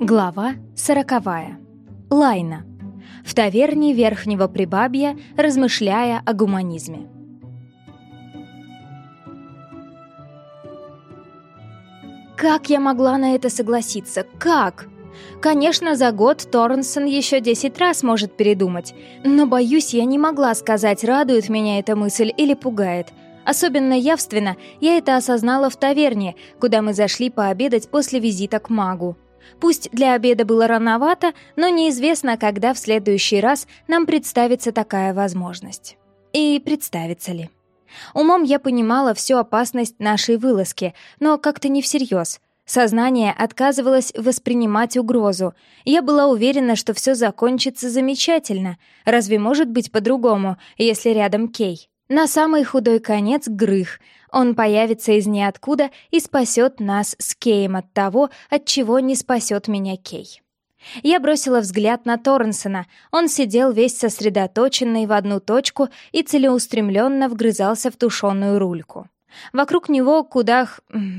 Глава сороковая. Лайна. В таверне Верхнего Прибабья, размышляя о гуманизме. Как я могла на это согласиться? Как? Конечно, за год Торнсон еще десять раз может передумать, но, боюсь, я не могла сказать, радует меня эта мысль или пугает. Особенно явственно я это осознала в таверне, куда мы зашли пообедать после визита к магу. Пусть для обеда было рановато, но неизвестно, когда в следующий раз нам представится такая возможность. И представится ли. Умом я понимала всю опасность нашей вылазки, но как-то не всерьез. Сознание отказывалось воспринимать угрозу. Я была уверена, что все закончится замечательно. Разве может быть по-другому, если рядом Кей? На самый худой конец — Грых. Он появится из ниоткуда и спасет нас с Кеем от того, от чего не спасет меня Кей. Я бросила взгляд на Торренсона. Он сидел весь сосредоточенный в одну точку и целеустремленно вгрызался в тушеную рульку. Вокруг него куда,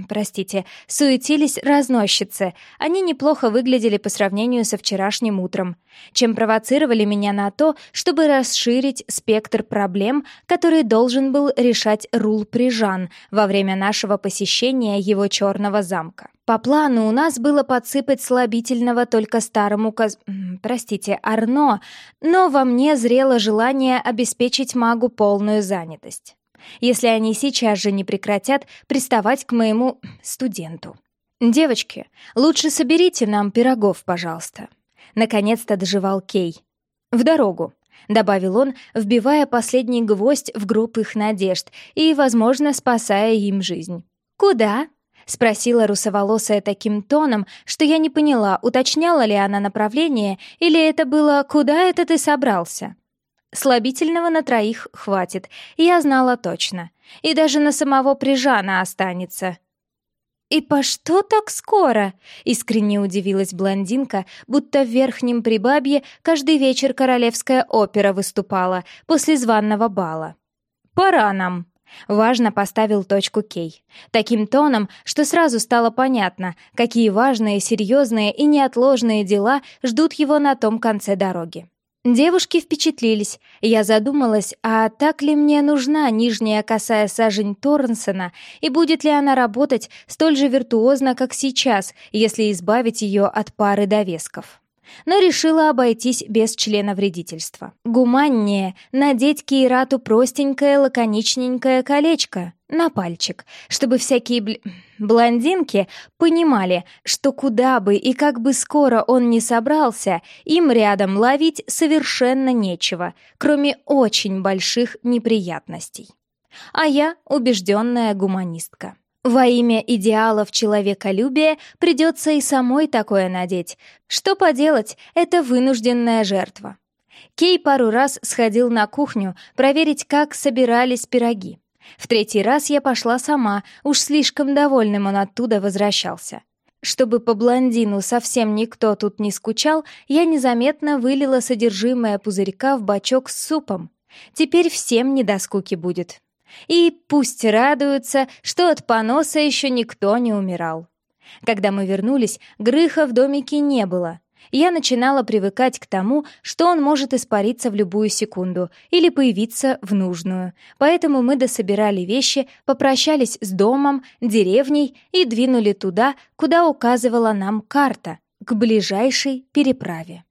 простите, суетились разносчицы. Они неплохо выглядели по сравнению со вчерашним утром, чем провоцировали меня на то, чтобы расширить спектр проблем, которые должен был решать Рул Прижан во время нашего посещения его черного замка. По плану у нас было подсыпать слабительного только старому коз... простите, Арно, но во мне зрело желание обеспечить магу полную занятость если они сейчас же не прекратят приставать к моему студенту. «Девочки, лучше соберите нам пирогов, пожалуйста». Наконец-то доживал Кей. «В дорогу», — добавил он, вбивая последний гвоздь в группу их надежд и, возможно, спасая им жизнь. «Куда?» — спросила русоволосая таким тоном, что я не поняла, уточняла ли она направление, или это было «Куда это ты собрался?» Слабительного на троих хватит, я знала точно. И даже на самого Прижана останется. «И по что так скоро?» — искренне удивилась блондинка, будто в Верхнем Прибабье каждый вечер королевская опера выступала после званного бала. «Пора нам!» — важно поставил точку Кей. Таким тоном, что сразу стало понятно, какие важные, серьезные и неотложные дела ждут его на том конце дороги. Девушки впечатлились. Я задумалась, а так ли мне нужна нижняя косая сажень Торнсона, и будет ли она работать столь же виртуозно, как сейчас, если избавить ее от пары довесков но решила обойтись без члена вредительства. Гуманнее надеть Кейрату простенькое лаконичненькое колечко на пальчик, чтобы всякие бл... блондинки понимали, что куда бы и как бы скоро он ни собрался, им рядом ловить совершенно нечего, кроме очень больших неприятностей. А я убежденная гуманистка. Во имя идеалов человеколюбия придется и самой такое надеть. Что поделать, это вынужденная жертва. Кей пару раз сходил на кухню проверить, как собирались пироги. В третий раз я пошла сама, уж слишком довольным он оттуда возвращался. Чтобы по блондину совсем никто тут не скучал, я незаметно вылила содержимое пузырька в бачок с супом. Теперь всем не до скуки будет. И пусть радуются, что от поноса еще никто не умирал. Когда мы вернулись, Грыха в домике не было. Я начинала привыкать к тому, что он может испариться в любую секунду или появиться в нужную. Поэтому мы дособирали вещи, попрощались с домом, деревней и двинули туда, куда указывала нам карта, к ближайшей переправе.